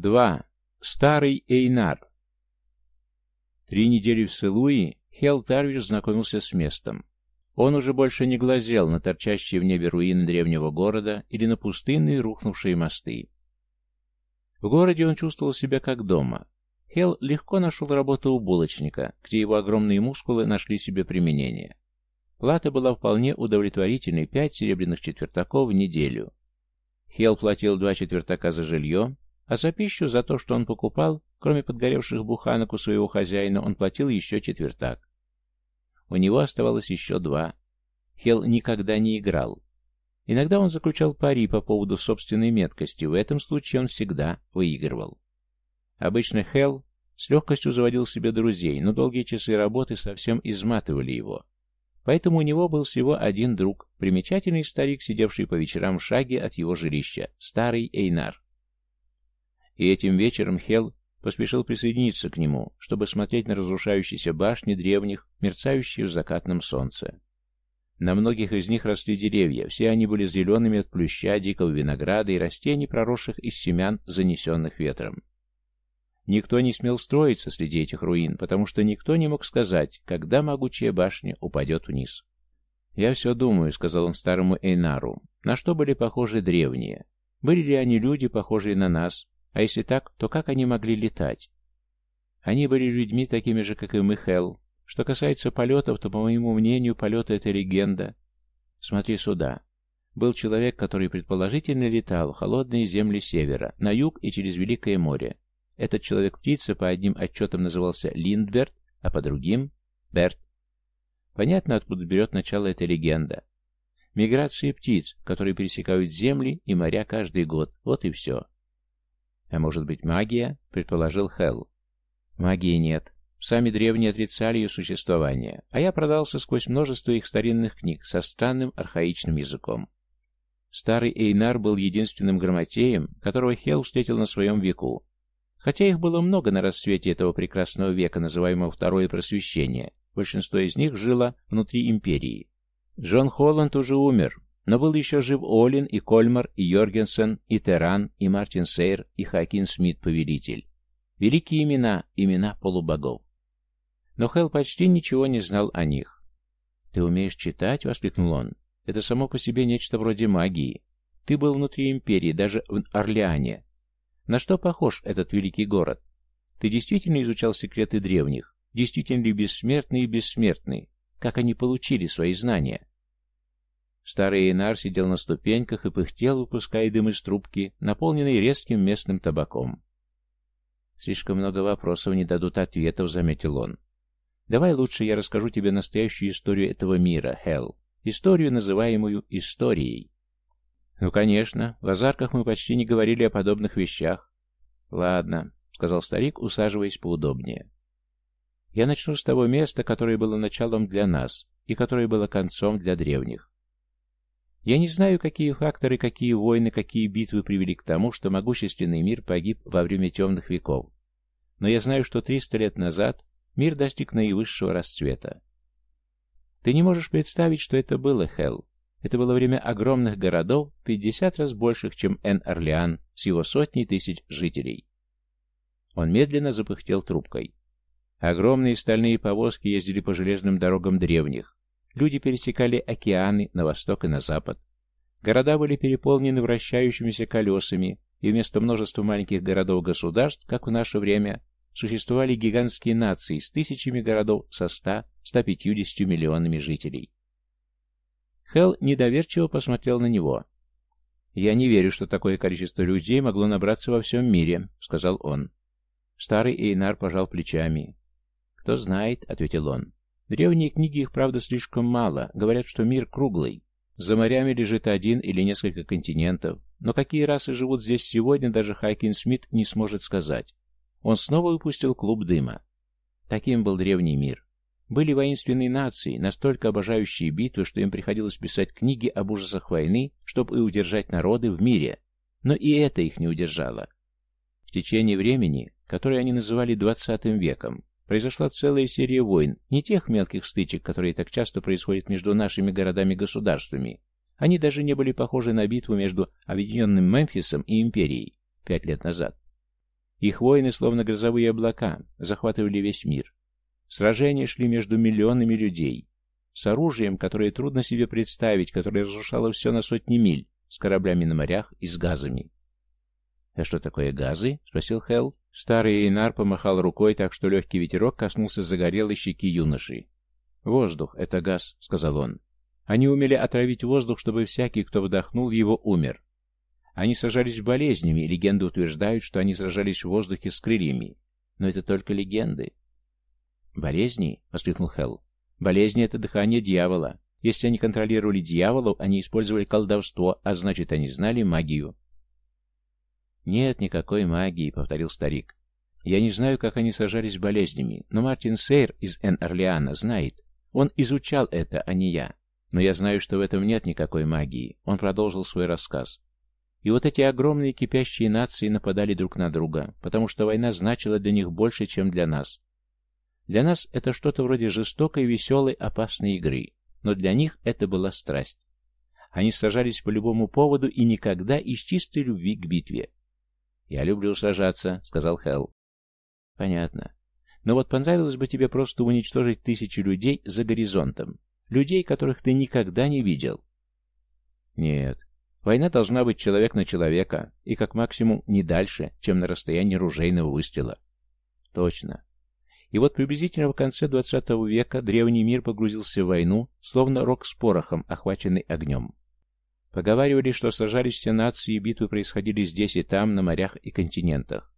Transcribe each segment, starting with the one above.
2. Старый Эйнар. Три недели в Сылуи Хелл Тарвиш знакомился с местом. Он уже больше не глазел на торчащие в небе руины древнего города или на пустынные рухнувшие мосты. В городе он чувствовал себя как дома. Хелл легко нашел работу у булочника, где его огромные мускулы нашли себе применение. Плата была вполне удовлетворительной – пять серебряных четвертаков в неделю. Хелл платил два четвертака за жилье, а за пищу, за то, что он покупал, кроме подгоревших буханок у своего хозяина, он платил еще четвертак. У него оставалось еще два. Хелл никогда не играл. Иногда он заключал пари по поводу собственной меткости, в этом случае он всегда выигрывал. Обычно Хелл с легкостью заводил себе друзей, но долгие часы работы совсем изматывали его. Поэтому у него был всего один друг, примечательный старик, сидевший по вечерам в шаге от его жилища, старый Эйнар. И этим вечером Хел поспешил присоединиться к нему, чтобы смотреть на разрушающиеся башни древних, мерцающие в закатном солнце. На многих из них росли деревья, все они были зелеными от плюща, дикого винограда и растений, проросших из семян, занесенных ветром. Никто не смел строиться среди этих руин, потому что никто не мог сказать, когда могучая башня упадет вниз. «Я все думаю», — сказал он старому Эйнару, — «на что были похожи древние? Были ли они люди, похожие на нас, а если так, то как они могли летать? Они были людьми такими же, как и мы, Хелл. Что касается полетов, то, по моему мнению, полеты — это легенда. Смотри сюда. Был человек, который предположительно летал в холодные земли севера, на юг и через Великое море. Этот человек-птица по одним отчетам назывался Линдберт, а по другим — Берт. Понятно, откуда берет начало эта легенда. Миграции птиц, которые пересекают земли и моря каждый год. Вот и все. А может быть магия? Предположил Хелл. Магии нет. Сами древние отрицали ее существование, а я продался сквозь множество их старинных книг со странным архаичным языком. Старый Эйнар был единственным грамотеем, которого Хелл встретил на своем веку. Хотя их было много на рассвете этого прекрасного века, называемого Второе Просвещение, большинство из них жило внутри империи. Джон Холланд уже умер, но был еще жив Олин, и Кольмар, и Йоргенсен, и Теран, и Мартин Сейр, и Хакин Смит, повелитель. Великие имена, имена полубогов. Но Хелл почти ничего не знал о них. «Ты умеешь читать?» — воскликнул он. «Это само по себе нечто вроде магии. Ты был внутри империи, даже в Орлеане. На что похож этот великий город? Ты действительно изучал секреты древних? Действительно ли бессмертные и бессмертные? Как они получили свои знания?» Старый Инар сидел на ступеньках и пыхтел, выпуская дым из трубки, наполненный резким местным табаком. «Слишком много вопросов не дадут ответов», — заметил он. «Давай лучше я расскажу тебе настоящую историю этого мира, Хелл. Историю, называемую историей». «Ну, конечно. В Азарках мы почти не говорили о подобных вещах». «Ладно», — сказал старик, усаживаясь поудобнее. «Я начну с того места, которое было началом для нас и которое было концом для древних. Я не знаю, какие факторы, какие войны, какие битвы привели к тому, что могущественный мир погиб во время темных веков. Но я знаю, что 300 лет назад мир достиг наивысшего расцвета. Ты не можешь представить, что это было, Хелл. Это было время огромных городов, 50 раз больших, чем Эн-Орлеан, с его сотней тысяч жителей. Он медленно запыхтел трубкой. Огромные стальные повозки ездили по железным дорогам древних, Люди пересекали океаны на восток и на запад. Города были переполнены вращающимися колесами, и вместо множества маленьких городов-государств, как в наше время, существовали гигантские нации с тысячами городов со 100-150 миллионами жителей. Хелл недоверчиво посмотрел на него. «Я не верю, что такое количество людей могло набраться во всем мире», — сказал он. Старый Эйнар пожал плечами. «Кто знает», — ответил он. Древние книги их, правда, слишком мало. Говорят, что мир круглый. За морями лежит один или несколько континентов. Но какие расы живут здесь сегодня, даже Хайкин Смит не сможет сказать. Он снова выпустил клуб дыма. Таким был древний мир. Были воинственные нации, настолько обожающие битвы, что им приходилось писать книги об ужасах войны, чтобы удержать народы в мире. Но и это их не удержало. В течение времени, которое они называли двадцатым веком, Произошла целая серия войн, не тех мелких стычек, которые так часто происходят между нашими городами-государствами. Они даже не были похожи на битву между объединенным Мемфисом и Империей пять лет назад. Их войны, словно грозовые облака, захватывали весь мир. Сражения шли между миллионами людей. С оружием, которое трудно себе представить, которое разрушало все на сотни миль, с кораблями на морях и с газами. «А что такое газы?» — спросил Хелл. Старый Эйнар помахал рукой, так что легкий ветерок коснулся загорелой щеки юноши. «Воздух — это газ», — сказал он. «Они умели отравить воздух, чтобы всякий, кто вдохнул его, умер. Они сражались болезнями, легенды утверждают, что они сражались в воздухе с крыльями. Но это только легенды». «Болезни?» — воскликнул Хелл. «Болезни — это дыхание дьявола. Если они контролировали дьяволов, они использовали колдовство, а значит, они знали магию». «Нет никакой магии», — повторил старик. «Я не знаю, как они сражались болезнями, но Мартин Сейр из Эн-Орлеана знает. Он изучал это, а не я. Но я знаю, что в этом нет никакой магии». Он продолжил свой рассказ. И вот эти огромные кипящие нации нападали друг на друга, потому что война значила для них больше, чем для нас. Для нас это что-то вроде жестокой, веселой, опасной игры, но для них это была страсть. Они сражались по любому поводу и никогда из чистой любви к битве. «Я люблю сражаться», — сказал Хелл. «Понятно. Но вот понравилось бы тебе просто уничтожить тысячи людей за горизонтом. Людей, которых ты никогда не видел». «Нет. Война должна быть человек на человека, и как максимум не дальше, чем на расстоянии ружейного выстрела». «Точно. И вот приблизительно в конце XX века древний мир погрузился в войну, словно рог с порохом, охваченный огнем. Поговаривали, что сражались все нации, и битвы происходили здесь и там, на морях и континентах.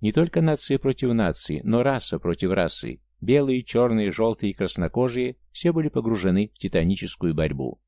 Не только нации против нации, но раса против расы. Белые, черные, желтые и краснокожие все были погружены в титаническую борьбу.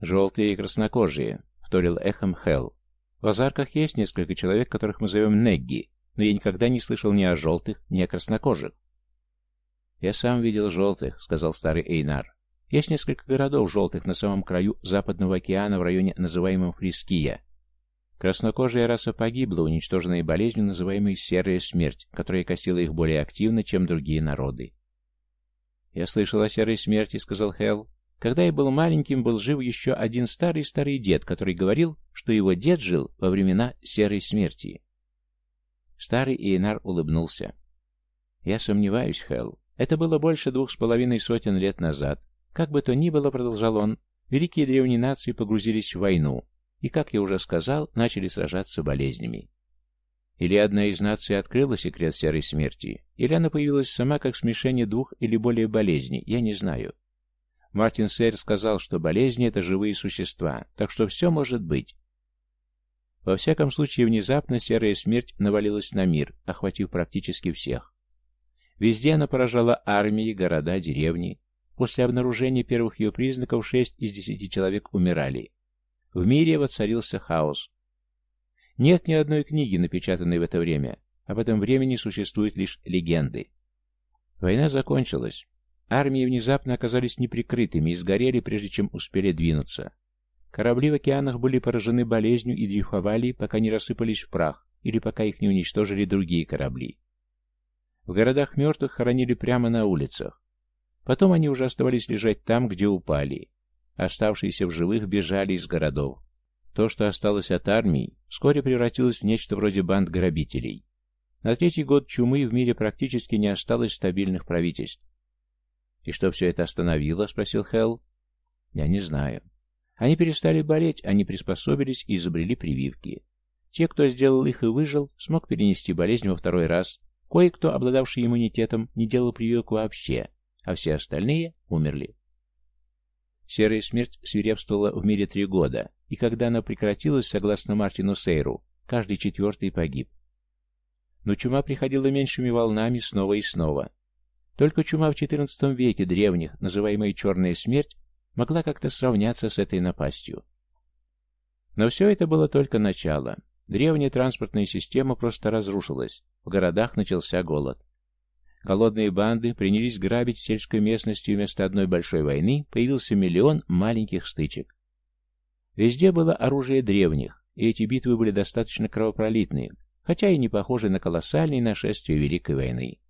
«Желтые и краснокожие», — вторил эхом Хелл. «В Азарках есть несколько человек, которых мы зовем Негги, но я никогда не слышал ни о желтых, ни о краснокожих». «Я сам видел желтых», — сказал старый Эйнар. Есть несколько городов желтых на самом краю Западного океана в районе, называемом Фриския. Краснокожая раса погибла, уничтоженная болезнью, называемой «серая смерть», которая косила их более активно, чем другие народы. «Я слышал о серой смерти», — сказал Хелл. «Когда я был маленьким, был жив еще один старый-старый дед, который говорил, что его дед жил во времена серой смерти». Старый Иенар улыбнулся. «Я сомневаюсь, Хелл. Это было больше двух с половиной сотен лет назад, как бы то ни было, продолжал он, великие древние нации погрузились в войну и, как я уже сказал, начали сражаться болезнями. Или одна из наций открыла секрет серой смерти, или она появилась сама как смешение двух или более болезней, я не знаю. Мартин Сейр сказал, что болезни — это живые существа, так что все может быть. Во всяком случае, внезапно серая смерть навалилась на мир, охватив практически всех. Везде она поражала армии, города, деревни, После обнаружения первых ее признаков шесть из десяти человек умирали. В мире воцарился хаос. Нет ни одной книги, напечатанной в это время. Об этом времени существуют лишь легенды. Война закончилась. Армии внезапно оказались неприкрытыми и сгорели, прежде чем успели двинуться. Корабли в океанах были поражены болезнью и дрейфовали, пока не рассыпались в прах или пока их не уничтожили другие корабли. В городах мертвых хоронили прямо на улицах. Потом они уже оставались лежать там, где упали. Оставшиеся в живых бежали из городов. То, что осталось от армии, вскоре превратилось в нечто вроде банд грабителей. На третий год чумы в мире практически не осталось стабильных правительств. «И что все это остановило?» — спросил Хелл. «Я не знаю. Они перестали болеть, они приспособились и изобрели прививки. Те, кто сделал их и выжил, смог перенести болезнь во второй раз. Кое-кто, обладавший иммунитетом, не делал прививок вообще, а все остальные умерли. Серая смерть свирепствовала в мире три года, и когда она прекратилась, согласно Мартину Сейру, каждый четвертый погиб. Но чума приходила меньшими волнами снова и снова. Только чума в XIV веке древних, называемая «черная смерть», могла как-то сравняться с этой напастью. Но все это было только начало. Древняя транспортная система просто разрушилась, в городах начался голод. Голодные банды принялись грабить сельскую местность, и вместо одной большой войны появился миллион маленьких стычек. Везде было оружие древних, и эти битвы были достаточно кровопролитные, хотя и не похожи на колоссальные нашествия Великой войны.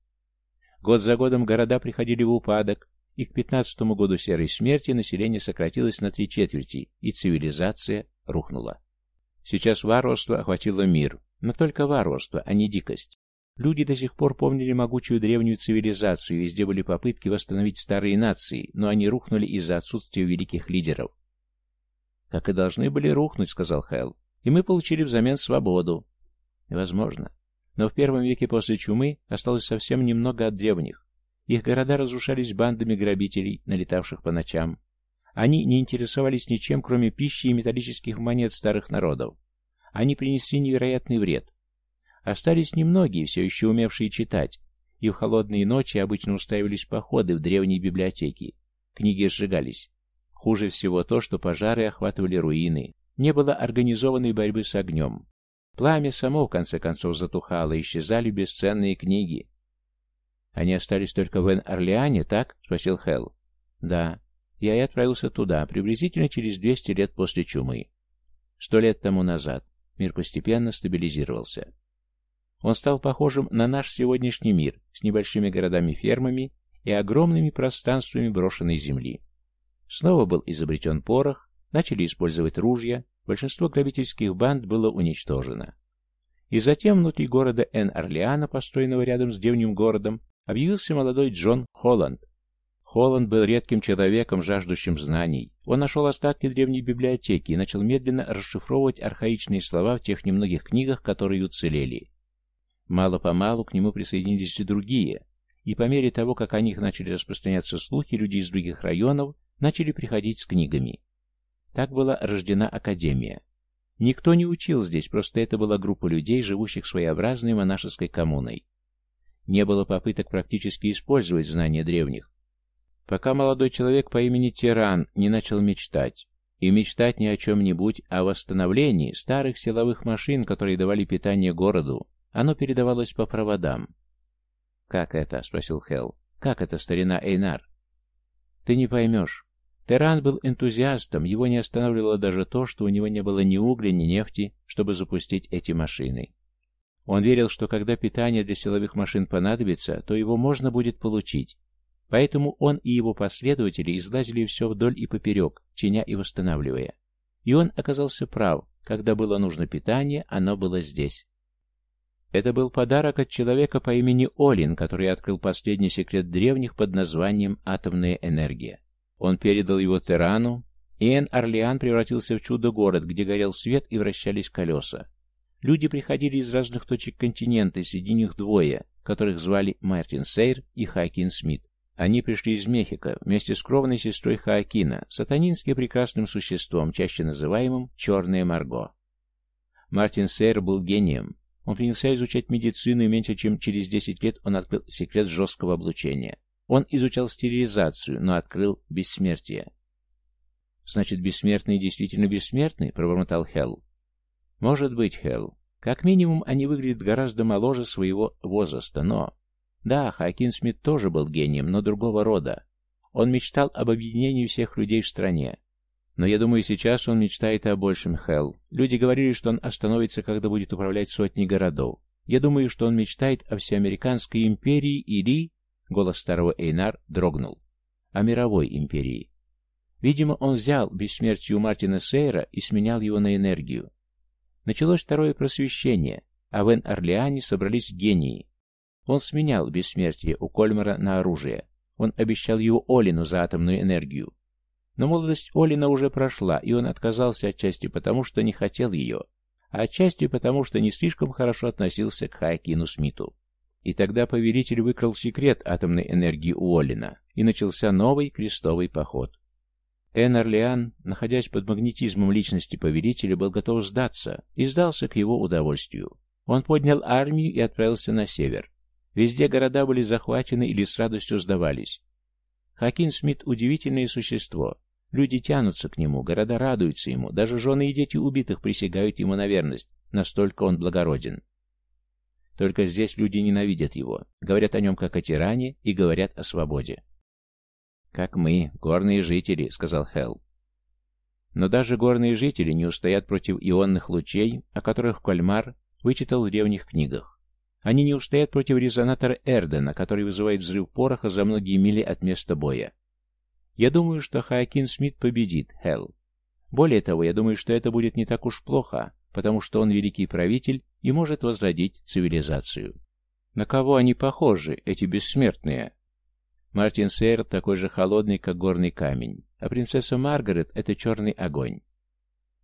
Год за годом города приходили в упадок, и к 15 году Серой Смерти население сократилось на три четверти, и цивилизация рухнула. Сейчас варварство охватило мир, но только варварство, а не дикость. Люди до сих пор помнили могучую древнюю цивилизацию, везде были попытки восстановить старые нации, но они рухнули из-за отсутствия великих лидеров. «Как и должны были рухнуть», — сказал Хэл. «И мы получили взамен свободу». «Возможно. Но в первом веке после чумы осталось совсем немного от древних. Их города разрушались бандами грабителей, налетавших по ночам. Они не интересовались ничем, кроме пищи и металлических монет старых народов. Они принесли невероятный вред. Остались немногие, все еще умевшие читать, и в холодные ночи обычно устраивались походы в древние библиотеки. Книги сжигались. Хуже всего то, что пожары охватывали руины. Не было организованной борьбы с огнем. Пламя само, в конце концов, затухало, исчезали бесценные книги. «Они остались только в Эн-Орлеане, так?» — спросил Хелл. «Да. Я и отправился туда, приблизительно через 200 лет после чумы. Сто лет тому назад. Мир постепенно стабилизировался. Он стал похожим на наш сегодняшний мир, с небольшими городами-фермами и огромными пространствами брошенной земли. Снова был изобретен порох, начали использовать ружья, большинство грабительских банд было уничтожено. И затем внутри города Эн-Орлеана, построенного рядом с древним городом, объявился молодой Джон Холланд. Холланд был редким человеком, жаждущим знаний. Он нашел остатки древней библиотеки и начал медленно расшифровывать архаичные слова в тех немногих книгах, которые уцелели. Мало-помалу к нему присоединились и другие, и по мере того, как о них начали распространяться слухи, люди из других районов начали приходить с книгами. Так была рождена Академия. Никто не учил здесь, просто это была группа людей, живущих своеобразной монашеской коммуной. Не было попыток практически использовать знания древних. Пока молодой человек по имени Тиран не начал мечтать. И мечтать ни о чем-нибудь, а о восстановлении старых силовых машин, которые давали питание городу, оно передавалось по проводам. «Как это?» — спросил Хелл. «Как это, старина Эйнар?» «Ты не поймешь. Теран был энтузиастом, его не останавливало даже то, что у него не было ни угля, ни нефти, чтобы запустить эти машины. Он верил, что когда питание для силовых машин понадобится, то его можно будет получить. Поэтому он и его последователи излазили все вдоль и поперек, чиня и восстанавливая. И он оказался прав, когда было нужно питание, оно было здесь. Это был подарок от человека по имени Олин, который открыл последний секрет древних под названием «атомная энергия». Он передал его Терану, и Эн-Орлеан превратился в чудо-город, где горел свет и вращались колеса. Люди приходили из разных точек континента, среди них двое, которых звали Мартин Сейр и Хакин Смит. Они пришли из Мехико вместе с кровной сестрой Хаакина, сатанински прекрасным существом, чаще называемым «Черная Марго». Мартин Сейр был гением, он принялся изучать медицину, и меньше чем через 10 лет он открыл секрет жесткого облучения. Он изучал стерилизацию, но открыл бессмертие. «Значит, бессмертные действительно бессмертны?» — пробормотал Хелл. «Может быть, Хелл. Как минимум, они выглядят гораздо моложе своего возраста, но...» Да, Хакин Смит тоже был гением, но другого рода. Он мечтал об объединении всех людей в стране. Но я думаю, сейчас он мечтает о большем, Хелл. Люди говорили, что он остановится, когда будет управлять сотней городов. Я думаю, что он мечтает о всеамериканской империи или... Голос старого Эйнар дрогнул. О мировой империи. Видимо, он взял бессмертие у Мартина Сейра и сменял его на энергию. Началось второе просвещение, а в Эн-Орлеане собрались гении. Он сменял бессмертие у Кольмара на оружие. Он обещал его Олину за атомную энергию. Но молодость Олина уже прошла, и он отказался отчасти потому, что не хотел ее, а отчасти потому, что не слишком хорошо относился к Хайкину Смиту. И тогда повелитель выкрал секрет атомной энергии у Олина, и начался новый крестовый поход. Эн Орлеан, находясь под магнетизмом личности повелителя, был готов сдаться, и сдался к его удовольствию. Он поднял армию и отправился на север. Везде города были захвачены или с радостью сдавались. Хакин Смит – удивительное существо. Люди тянутся к нему, города радуются ему, даже жены и дети убитых присягают ему на верность, настолько он благороден. Только здесь люди ненавидят его, говорят о нем как о тиране и говорят о свободе. «Как мы, горные жители», — сказал Хелл. Но даже горные жители не устоят против ионных лучей, о которых Кольмар вычитал в древних книгах. Они не устоят против резонатора Эрдена, который вызывает взрыв пороха за многие мили от места боя. Я думаю, что Хаакин Смит победит, Хелл. Более того, я думаю, что это будет не так уж плохо, потому что он великий правитель и может возродить цивилизацию. На кого они похожи, эти бессмертные? Мартин Сейр такой же холодный, как горный камень, а принцесса Маргарет — это черный огонь.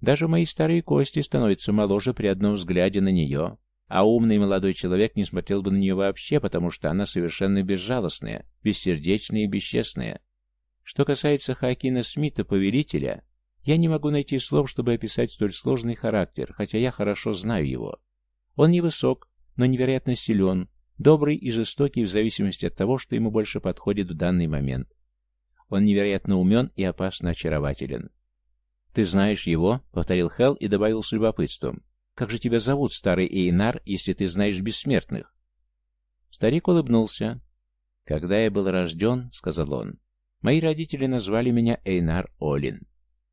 Даже мои старые кости становятся моложе при одном взгляде на нее, а умный молодой человек не смотрел бы на нее вообще, потому что она совершенно безжалостная, бессердечная и бесчестная. Что касается Хакина Смита, повелителя, я не могу найти слов, чтобы описать столь сложный характер, хотя я хорошо знаю его. Он невысок, но невероятно силен, добрый и жестокий в зависимости от того, что ему больше подходит в данный момент. Он невероятно умен и опасно очарователен. «Ты знаешь его?» — повторил Хелл и добавил с любопытством. «Как же тебя зовут, старый Эйнар, если ты знаешь бессмертных?» Старик улыбнулся. «Когда я был рожден, — сказал он, — мои родители назвали меня Эйнар Олин.